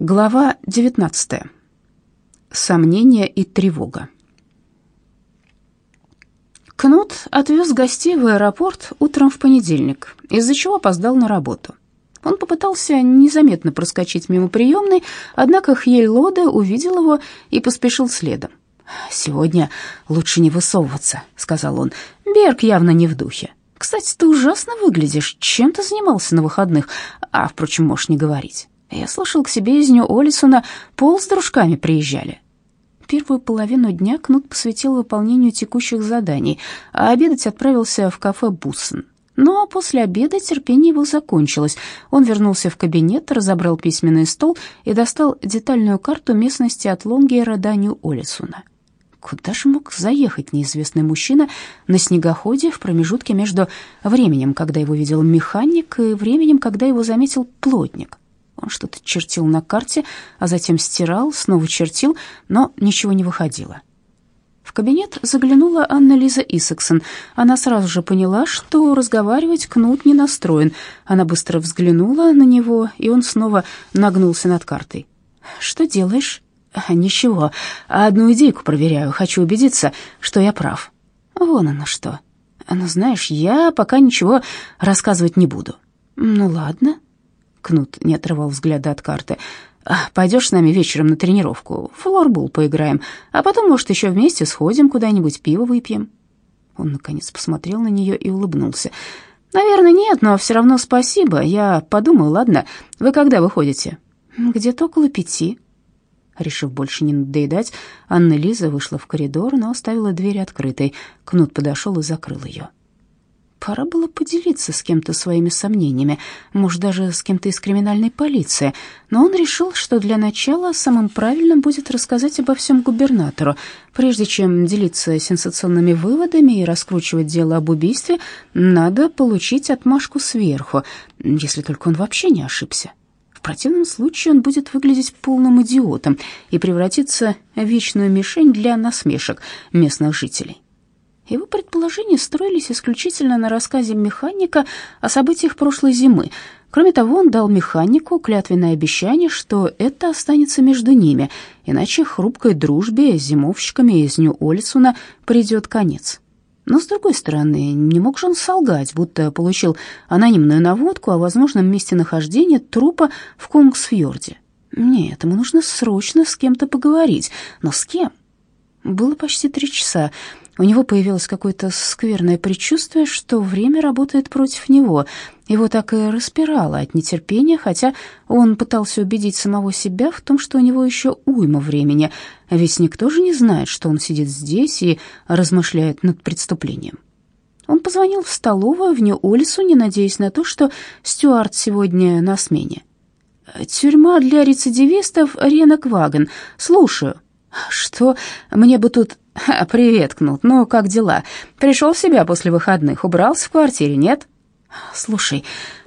Глава 19. Сомнения и тревога. Кнут отвез гостей в аэропорт утром в понедельник, из-за чего опоздал на работу. Он попытался незаметно проскочить мимо приемной, однако Хьель Лоде увидел его и поспешил следом. «Сегодня лучше не высовываться», — сказал он. «Берг явно не в духе. Кстати, ты ужасно выглядишь. Чем ты занимался на выходных? А, впрочем, можешь не говорить. Я слышал, к себе из Нью-Олисона Пол с дружками приезжали. Первую половину дня Кнут посвятил выполнению текущих заданий, а обедать отправился в кафе «Буссен». Но после обеда терпение его закончилось. Он вернулся в кабинет, разобрал письменный стол и достал детальную карту местности от Лонгера до Нью-Олисона. Куда же мог заехать неизвестный мужчина на снегоходе в промежутке между временем, когда его видел механик, и временем, когда его заметил плотник? Он что-то чертил на карте, а затем стирал, снова чертил, но ничего не выходило. В кабинет заглянула Анна-Лиза Исаксон. Она сразу же поняла, что разговаривать Кнут не настроен. Она быстро взглянула на него, и он снова нагнулся над картой. «Что делаешь?» «Ничего, одну идейку проверяю. Хочу убедиться, что я прав». «Вон оно что. Ну, знаешь, я пока ничего рассказывать не буду». «Ну, ладно», Кнут не отрывал взгляда от карты. «А, «Пойдешь с нами вечером на тренировку? флорбул поиграем, а потом, может, еще вместе сходим куда-нибудь, пиво выпьем». Он, наконец, посмотрел на нее и улыбнулся. «Наверное, нет, но все равно спасибо. Я подумаю, ладно. Вы когда выходите?» «Где-то около пяти». Решив больше не надоедать, Анна Лиза вышла в коридор, но оставила дверь открытой. Кнут подошел и закрыл ее. Пора было поделиться с кем-то своими сомнениями, может, даже с кем-то из криминальной полиции, но он решил, что для начала самым правильным будет рассказать обо всем губернатору. Прежде чем делиться сенсационными выводами и раскручивать дело об убийстве, надо получить отмашку сверху, если только он вообще не ошибся. В противном случае он будет выглядеть полным идиотом и превратиться в вечную мишень для насмешек местных жителей. Его предположения строились исключительно на рассказе механика о событиях прошлой зимы. Кроме того, он дал механику клятвенное обещание, что это останется между ними, иначе хрупкой дружбе с зимовщиками из Нью-Олисуна придет конец. Но, с другой стороны, не мог же он солгать, будто получил анонимную наводку о возможном месте нахождения трупа в Конгсфьорде. Нет, ему нужно срочно с кем-то поговорить. Но с кем? Было почти три часа. У него появилось какое-то скверное предчувствие, что время работает против него. Его так и распирало от нетерпения, хотя он пытался убедить самого себя в том, что у него еще уйма времени, ведь никто же не знает, что он сидит здесь и размышляет над преступлением. Он позвонил в столовую в Нью-Олису, не надеясь на то, что Стюарт сегодня на смене. «Тюрьма для рецидивистов Ренок-Ваген. Слушаю». «Что? Мне бы тут «Привет, Кнут. Ну, как дела? Пришел в себя после выходных? Убрался в квартире, нет?» «Слушай,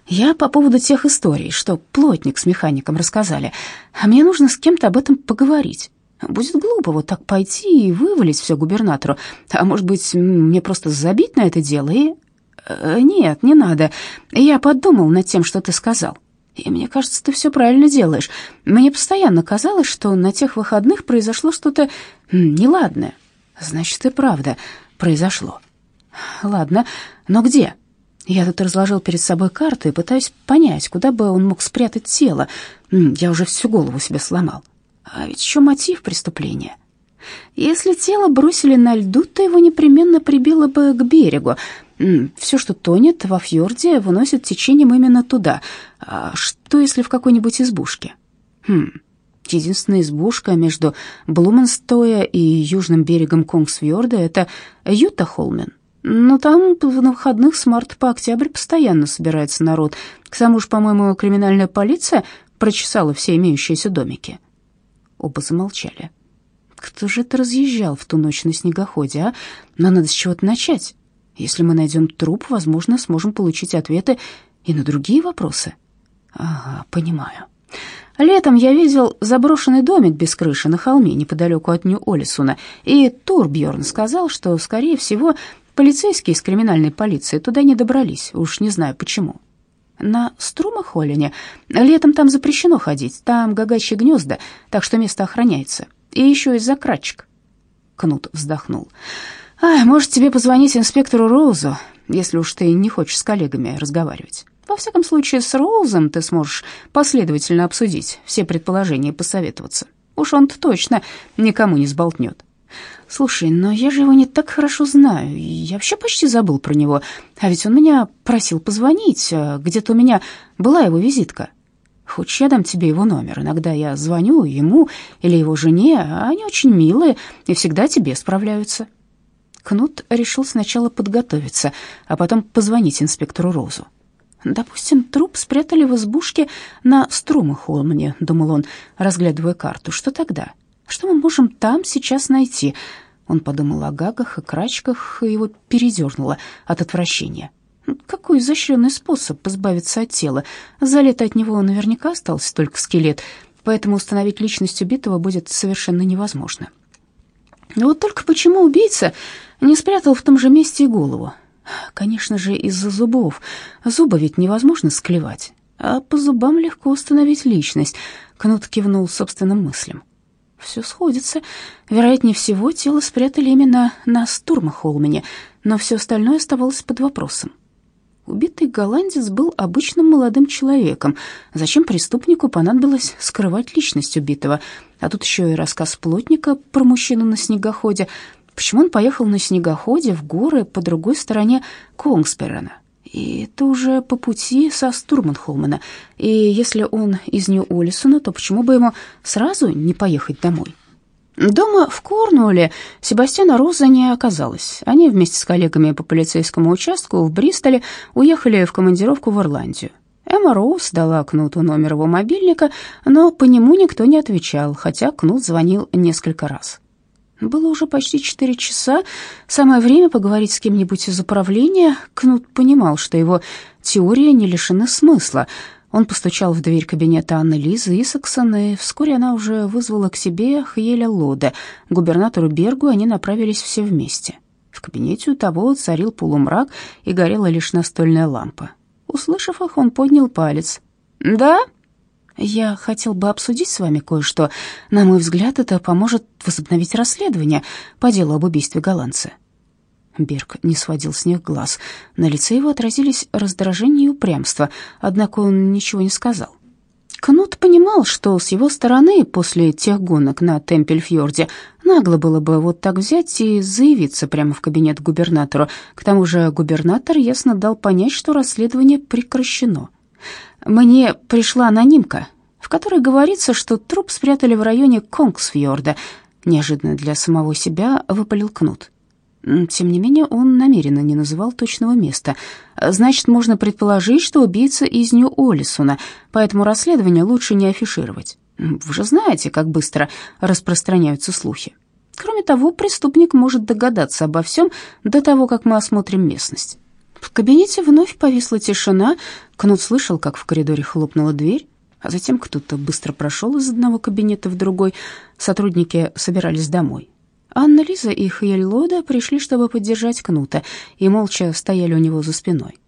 я по поводу тех историй, что плотник с механиком рассказали. А мне нужно с кем-то об этом поговорить. Будет глупо вот так пойти и вывалить все губернатору. А может быть, мне просто забить на это дело и...» «Э, «Нет, не надо. Я подумал над тем, что ты сказал». И мне кажется, ты все правильно делаешь. Мне постоянно казалось, что на тех выходных произошло что-то неладное. Значит, и правда произошло. Ладно, но где? Я тут разложил перед собой карты и пытаюсь понять, куда бы он мог спрятать тело. Я уже всю голову себе сломал. А ведь еще мотив преступления. Если тело бросили на льду, то его непременно прибило бы к берегу. Все, что тонет во фьорде, выносит течением именно туда. А что, если в какой-нибудь избушке? Хм, Единственная избушка между Блуменстоя и южным берегом Конгсвьорда — это Юта-Холмен. Но там на выходных с марта по октябрь постоянно собирается народ. К тому же, по-моему, криминальная полиция прочесала все имеющиеся домики. Оба замолчали. Кто же это разъезжал в ту ночь на снегоходе, а? Но надо с чего-то начать. Если мы найдем труп, возможно, сможем получить ответы и на другие вопросы. Ага, понимаю. Летом я видел заброшенный домик без крыши на холме неподалеку от Нью-Олисуна, и Турбьерн сказал, что, скорее всего, полицейские из криминальной полиции туда не добрались, уж не знаю почему. на Струмахолине. Летом там запрещено ходить, там гагачьи гнезда, так что место охраняется. И еще из-за крачек. Кнут вздохнул. «Ай, может, тебе позвонить инспектору Роузу, если уж ты не хочешь с коллегами разговаривать. Во всяком случае, с Роузом ты сможешь последовательно обсудить все предположения и посоветоваться. Уж он-то точно никому не сболтнет». «Слушай, но я же его не так хорошо знаю, я вообще почти забыл про него. А ведь он меня просил позвонить, а где-то у меня была его визитка. Хочешь, я дам тебе его номер? Иногда я звоню ему или его жене, а они очень милые и всегда тебе справляются». Кнут решил сначала подготовиться, а потом позвонить инспектору Розу. «Допустим, труп спрятали в избушке на Струмахолмане», — думал он, разглядывая карту. «Что тогда?» Что мы можем там сейчас найти? Он подумал о гагах и крачках, и его передернуло от отвращения. Какой изощренный способ избавиться от тела. За лето от него наверняка остался только скелет, поэтому установить личность убитого будет совершенно невозможно. Но вот только почему убийца не спрятал в том же месте и голову? Конечно же, из-за зубов. Зубы ведь невозможно склевать, а по зубам легко установить личность. Кнут кивнул собственным мыслям. Все сходится. Вероятнее всего, тело спрятали именно на Стурмахолмене, но все остальное оставалось под вопросом. Убитый голландец был обычным молодым человеком. Зачем преступнику понадобилось скрывать личность убитого? А тут еще и рассказ плотника про мужчину на снегоходе. Почему он поехал на снегоходе в горы по другой стороне Конгсперена? И это уже по пути со Стурманхолмана. И если он из Нью-Олисона, то почему бы ему сразу не поехать домой? Дома в Корнуолле Себастьяна Роза не оказалось. Они вместе с коллегами по полицейскому участку в Бристоле уехали в командировку в Ирландию. Эмма Роуз дала Кнуту номер его мобильника, но по нему никто не отвечал, хотя Кнут звонил несколько раз. Было уже почти четыре часа, самое время поговорить с кем-нибудь из управления. Кнут понимал, что его теория не лишена смысла. Он постучал в дверь кабинета Анны Лизы Исаксон, и вскоре она уже вызвала к себе Хьеля Лоде. К губернатору Бергу они направились все вместе. В кабинете у того царил полумрак, и горела лишь настольная лампа. Услышав их, он поднял палец. «Да?» Я хотел бы обсудить с вами кое-что. На мой взгляд, это поможет возобновить расследование по делу об убийстве голландца». Берг не сводил с них глаз. На лице его отразились раздражение и упрямство, однако он ничего не сказал. Кнут понимал, что с его стороны после тех гонок на Темпельфьорде нагло было бы вот так взять и заявиться прямо в кабинет губернатору. К тому же губернатор ясно дал понять, что расследование прекращено. Мне пришла анонимка, в которой говорится, что труп спрятали в районе Конгсфьорда. Неожиданно для самого себя выпалил Кнут. Тем не менее, он намеренно не называл точного места. Значит, можно предположить, что убийца из Нью-Олисона, поэтому расследование лучше не афишировать. Вы же знаете, как быстро распространяются слухи. Кроме того, преступник может догадаться обо всем до того, как мы осмотрим местность. В кабинете вновь повисла тишина. Кнут слышал, как в коридоре хлопнула дверь, а затем кто-то быстро прошел из одного кабинета в другой. Сотрудники собирались домой. Анна Лиза и Хьель Лода пришли, чтобы поддержать Кнута, и молча стояли у него за спиной.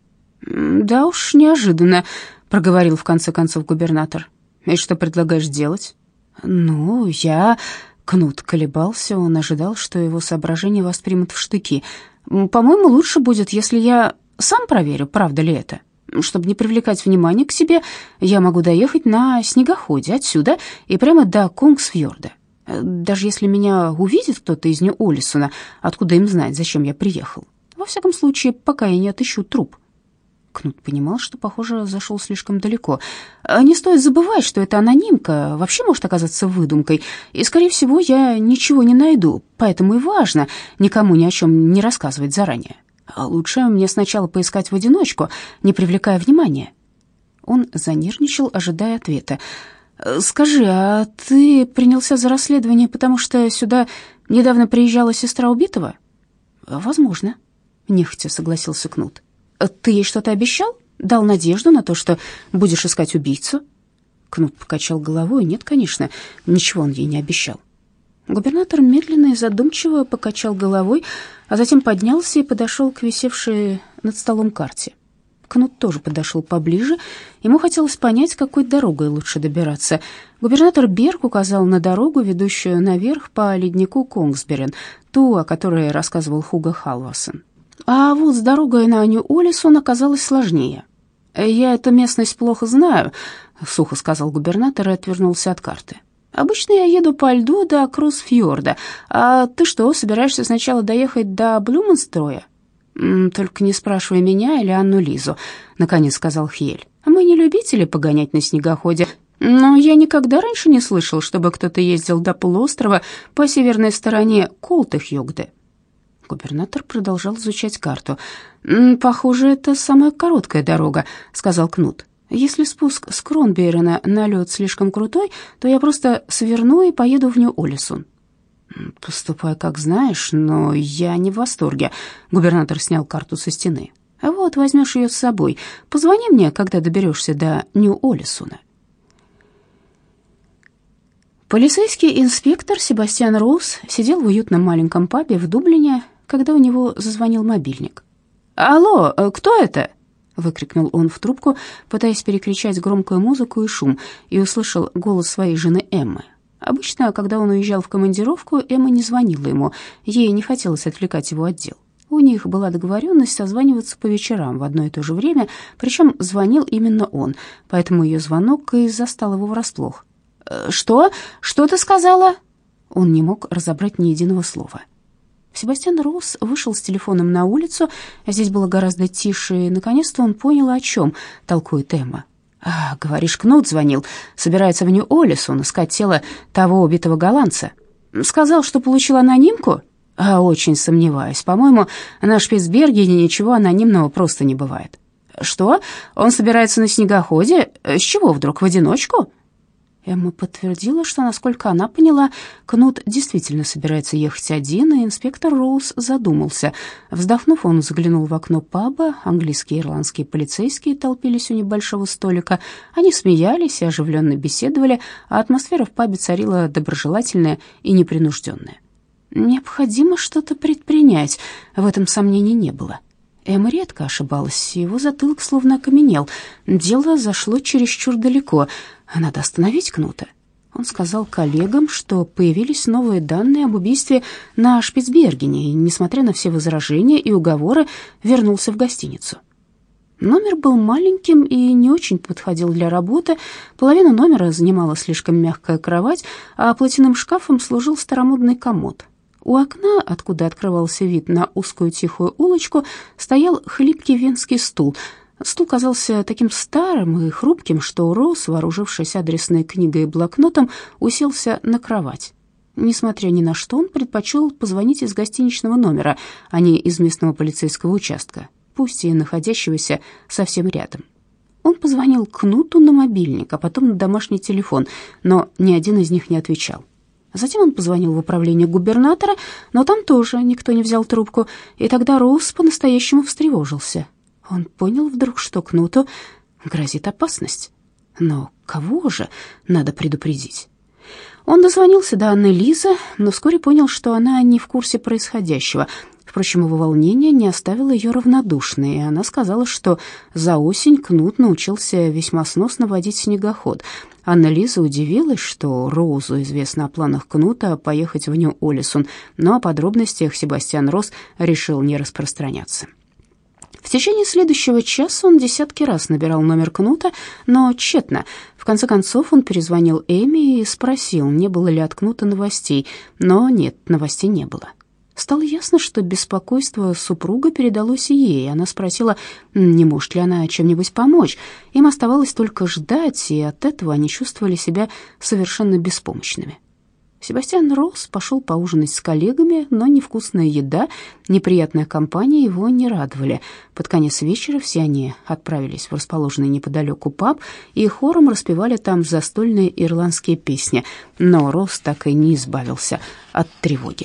«Да уж, неожиданно», — проговорил в конце концов губернатор. «И что предлагаешь делать?» «Ну, я...» Кнут колебался, он ожидал, что его соображения воспримут в штыки. «По-моему, лучше будет, если я сам проверю, правда ли это. Чтобы не привлекать внимание к себе, я могу доехать на снегоходе отсюда и прямо до Конгсфьорда. Даже если меня увидит кто-то из Нью-Олисона, откуда им знать, зачем я приехал. Во всяком случае, пока я не отыщу труп. Кнут понимал, что, похоже, зашел слишком далеко. Не стоит забывать, что эта анонимка вообще может оказаться выдумкой, и, скорее всего, я ничего не найду, поэтому и важно никому ни о чем не рассказывать заранее. А лучше мне сначала поискать в одиночку, не привлекая внимания. Он занервничал, ожидая ответа. «Скажи, а ты принялся за расследование, потому что сюда недавно приезжала сестра убитого?» «Возможно», — нехотя согласился Кнут. «Ты ей что-то обещал? Дал надежду на то, что будешь искать убийцу?» Кнут покачал головой. «Нет, конечно, ничего он ей не обещал». Губернатор медленно и задумчиво покачал головой, а затем поднялся и подошел к висевшей над столом карте. Кнут тоже подошел поближе. Ему хотелось понять, какой дорогой лучше добираться. Губернатор Берг указал на дорогу, ведущую наверх по леднику Конгсберен, ту, о которой рассказывал Хуга Халвасон. А вот с дорогой на Нью-Олисон оказалось сложнее. «Я эту местность плохо знаю», — сухо сказал губернатор и отвернулся от карты. «Обычно я еду по льду до Крузфьорда. А ты что, собираешься сначала доехать до Блюменстроя?» «Только не спрашивай меня или Анну Лизу», — наконец сказал Хель. «Мы не любители погонять на снегоходе, но я никогда раньше не слышал, чтобы кто-то ездил до полуострова по северной стороне Колтыхьюгде». Губернатор продолжал изучать карту. «Похоже, это самая короткая дорога», — сказал Кнут. «Если спуск с Кронбейрена на лед слишком крутой, то я просто сверну и поеду в Нью-Олисун». «Поступай, как знаешь, но я не в восторге». Губернатор снял карту со стены. «А вот, возьмешь ее с собой. Позвони мне, когда доберешься до Нью-Олисуна». Полицейский инспектор Себастьян Роуз сидел в уютном маленьком пабе в Дублине, когда у него зазвонил мобильник. «Алло, э, кто это?» — выкрикнул он в трубку, пытаясь перекричать громкую музыку и шум, и услышал голос своей жены Эммы. Обычно, когда он уезжал в командировку, Эмма не звонила ему, ей не хотелось отвлекать его от дел. У них была договоренность созваниваться по вечерам в одно и то же время, причем звонил именно он, поэтому ее звонок и застал его врасплох. «Э, «Что? Что ты сказала?» Он не мог разобрать ни единого слова. Себастьян Роуз вышел с телефоном на улицу, здесь было гораздо тише, и наконец-то он понял, о чем толкует Эмма. «А, говоришь, Кнут звонил, собирается в Нью-Олисон искать тело того убитого голландца. Сказал, что получил анонимку?» «А, очень сомневаюсь. По-моему, на Шпицбергене ничего анонимного просто не бывает». «Что? Он собирается на снегоходе? С чего вдруг, в одиночку?» Эмма подтвердила, что, насколько она поняла, Кнут действительно собирается ехать один, и инспектор Роуз задумался. Вздохнув, он заглянул в окно паба. Английские и ирландские полицейские толпились у небольшого столика. Они смеялись и оживленно беседовали, а атмосфера в пабе царила доброжелательная и непринужденная. Необходимо что-то предпринять, в этом сомнений не было. Эмма редко ошибалась, его затылок словно окаменел. Дело зашло чересчур далеко — надо остановить Кнута. Он сказал коллегам, что появились новые данные об убийстве на Шпицбергене, и, несмотря на все возражения и уговоры, вернулся в гостиницу. Номер был маленьким и не очень подходил для работы. Половину номера занимала слишком мягкая кровать, а платяным шкафом служил старомодный комод. У окна, откуда открывался вид на узкую тихую улочку, стоял хлипкий венский стул — Стул казался таким старым и хрупким, что Роуз, вооружившись адресной книгой и блокнотом, уселся на кровать. Несмотря ни на что, он предпочел позвонить из гостиничного номера, а не из местного полицейского участка, пусть и находящегося совсем рядом. Он позвонил Кнуту на мобильник, а потом на домашний телефон, но ни один из них не отвечал. Затем он позвонил в управление губернатора, но там тоже никто не взял трубку, и тогда Роуз по-настоящему встревожился. Он понял вдруг, что Кнуту грозит опасность. Но кого же надо предупредить? Он дозвонился до Анны Лизы, но вскоре понял, что она не в курсе происходящего. Впрочем, его волнение не оставило ее равнодушной, и она сказала, что за осень Кнут научился весьма сносно водить снегоход. Анна Лиза удивилась, что Роузу известно о планах Кнута поехать в Нью-Олисун, но о подробностях Себастьян Росс решил не распространяться. В течение следующего часа он десятки раз набирал номер Кнута, но тщетно. В конце концов он перезвонил Эми и спросил, не было ли от Кнута новостей, но нет, новостей не было. Стало ясно, что беспокойство супруга передалось и ей. Она спросила, не может ли она чем-нибудь помочь. Им оставалось только ждать, и от этого они чувствовали себя совершенно беспомощными. Себастьян Росс пошел поужинать с коллегами, но невкусная еда, неприятная компания его не радовали. Под конец вечера все они отправились в расположенный неподалеку паб и хором распевали там застольные ирландские песни, но Росс так и не избавился от тревоги.